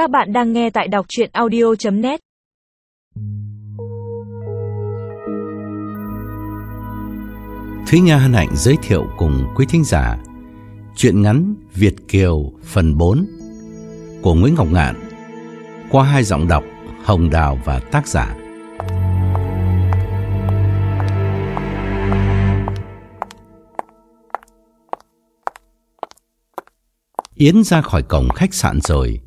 Các bạn đang nghe tại đọc chuyện audio.net Thúy Nga hân hạnh giới thiệu cùng quý thính giả Chuyện ngắn Việt Kiều phần 4 của Nguyễn Ngọc Ngạn qua hai giọng đọc Hồng Đào và tác giả. Yến ra khỏi cổng khách sạn rồi,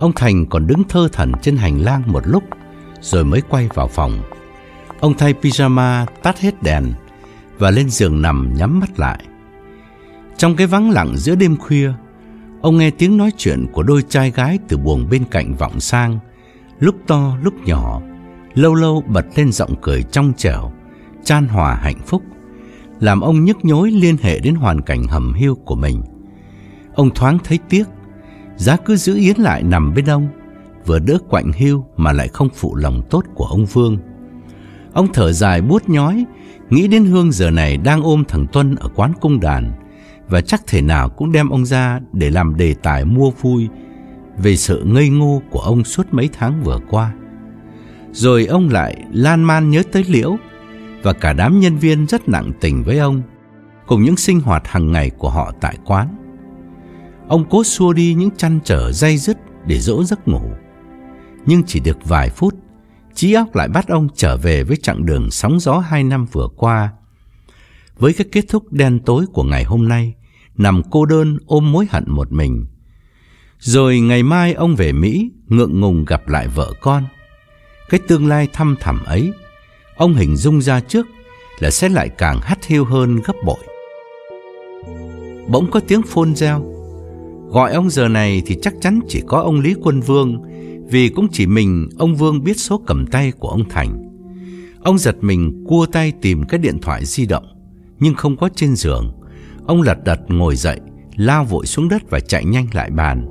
ông Thành còn đứng thơ thẩn trên hành lang một lúc rồi mới quay vào phòng. Ông thay pyjama tắt hết đèn và lên giường nằm nhắm mắt lại. Trong cái vắng lặng giữa đêm khuya, ông nghe tiếng nói chuyện của đôi trai gái từ buồng bên cạnh vọng sang, lúc to lúc nhỏ, lâu lâu bật lên giọng cười trong trẻo, chan hòa hạnh phúc, làm ông nhức nhối liên hệ đến hoàn cảnh hầm hiu của mình. Ông thoáng thấy tiếc, giá cứ giữ Yến lại nằm bên ông, vừa đỡ quạnh hiu mà lại không phụ lòng tốt của ông Vương. Ông thở dài buốt nhói, nghĩ đến Hương giờ này đang ôm thằng Tuân ở quán cung đàn, và chắc thể nào cũng đem ông ra để làm đề tài mua vui về sự ngây ngô của ông suốt mấy tháng vừa qua. Rồi ông lại lan man nhớ tới Liễu và cả đám nhân viên rất nặng tình với ông, cùng những sinh hoạt hàng ngày của họ tại quán. Ông cố xua đi những chăn trở dây dứt để dỗ giấc ngủ. Nhưng chỉ được vài phút, trí óc lại bắt ông trở về với chặng đường sóng gió hai năm vừa qua. Với cái kết thúc đen tối của ngày hôm nay, nằm cô đơn ôm mối hận một mình. Rồi ngày mai ông về Mỹ, ngượng ngùng gặp lại vợ con. Cái tương lai thăm thẳm ấy, ông hình dung ra trước là sẽ lại càng hắt hiu hơn gấp bội. Bỗng có tiếng phôn reo. Gọi ông giờ này thì chắc chắn chỉ có ông Lý Quân Vương, vì cũng chỉ mình ông Vương biết số cầm tay của ông Thành. Ông giật mình cua tay tìm cái điện thoại di động, nhưng không có trên giường. Ông lật đật ngồi dậy, lao vội xuống đất và chạy nhanh lại bàn.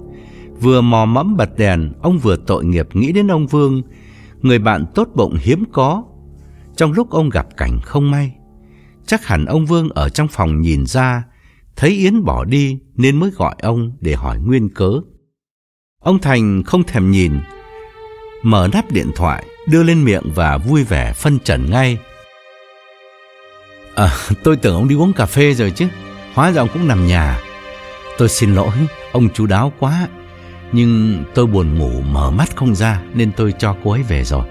Vừa mò mẫm bật đèn, ông vừa tội nghiệp nghĩ đến ông Vương, người bạn tốt bụng hiếm có. Trong lúc ông gặp cảnh không may, chắc hẳn ông Vương ở trong phòng nhìn ra, thấy Yến bỏ đi nên mới gọi ông để hỏi nguyên cớ. Ông Thành không thèm nhìn, mở nắp điện thoại, đưa lên miệng và vui vẻ phân trần ngay. À, tôi tưởng ông đi uống cà phê rồi chứ, hóa ra ông cũng nằm nhà. Tôi xin lỗi, ông chú đáo quá, nhưng tôi buồn ngủ mở mắt không ra nên tôi cho cô ấy về rồi.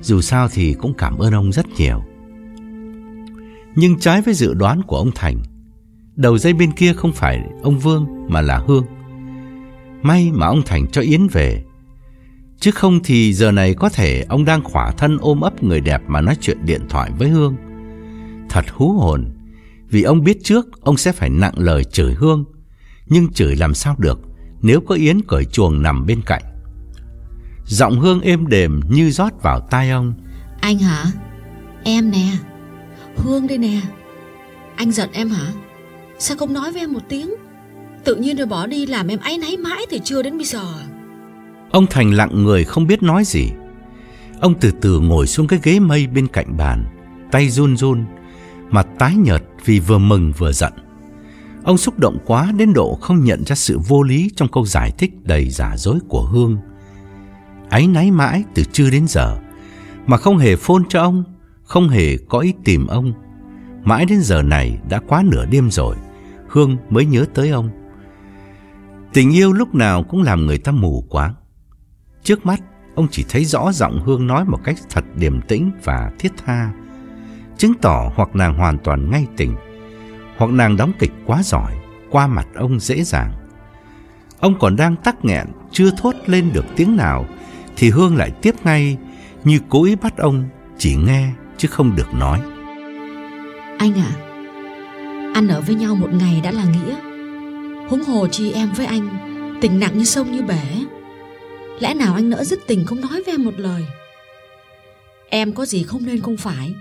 Dù sao thì cũng cảm ơn ông rất nhiều. Nhưng trái với dự đoán của ông Thành, đầu dây bên kia không phải ông Vương mà là Hương. May mà ông Thành cho Yến về. Chứ không thì giờ này có thể ông đang khỏa thân ôm ấp người đẹp mà nói chuyện điện thoại với Hương. Thật hú hồn, vì ông biết trước ông sẽ phải nặng lời chửi Hương. Nhưng chửi làm sao được nếu có Yến cởi chuồng nằm bên cạnh. Giọng Hương êm đềm như rót vào tai ông. Anh hả? Em nè. Hương đây nè. Anh giận em hả? Sao không nói với em một tiếng? Tự nhiên rồi bỏ đi làm em áy náy mãi từ chưa đến bây giờ. Ông Thành lặng người không biết nói gì. Ông từ từ ngồi xuống cái ghế mây bên cạnh bàn, tay run run, mặt tái nhợt vì vừa mừng vừa giận. Ông xúc động quá đến độ không nhận ra sự vô lý trong câu giải thích đầy giả dối của Hương. Áy náy mãi từ trưa đến giờ, mà không hề phone cho ông, không hề có ý tìm ông. Mãi đến giờ này đã quá nửa đêm rồi, Hương mới nhớ tới ông. Tình yêu lúc nào cũng làm người ta mù quáng. Trước mắt, ông chỉ thấy rõ giọng Hương nói một cách thật điềm tĩnh và thiết tha, chứng tỏ hoặc nàng hoàn toàn ngay tình, hoặc nàng đóng kịch quá giỏi, qua mặt ông dễ dàng. Ông còn đang tắc nghẹn, chưa thốt lên được tiếng nào, thì Hương lại tiếp ngay, như cố ý bắt ông chỉ nghe chứ không được nói. Anh à, ăn ở với nhau một ngày đã là nghĩa. Húng hồ chi em với anh, tình nặng như sông như bể. Lẽ nào anh nỡ dứt tình không nói với em một lời? Em có gì không nên không phải,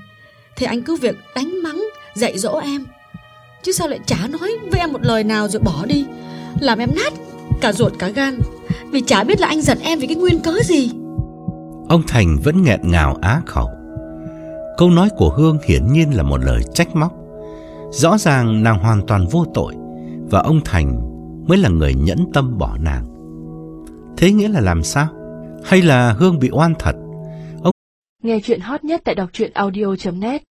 thì anh cứ việc đánh mắng, dạy dỗ em Chứ sao lại chả nói với em một lời nào rồi bỏ đi Làm em nát cả ruột cả gan Vì chả biết là anh giận em vì cái nguyên cớ gì Ông Thành vẫn nghẹn ngào á khẩu Câu nói của Hương hiển nhiên là một lời trách móc Rõ ràng nàng hoàn toàn vô tội Và ông Thành mới là người nhẫn tâm bỏ nàng Thế nghĩa là làm sao? Hay là Hương bị oan thật? Ông Nghe chuyện hot nhất tại đọc truyện audio.net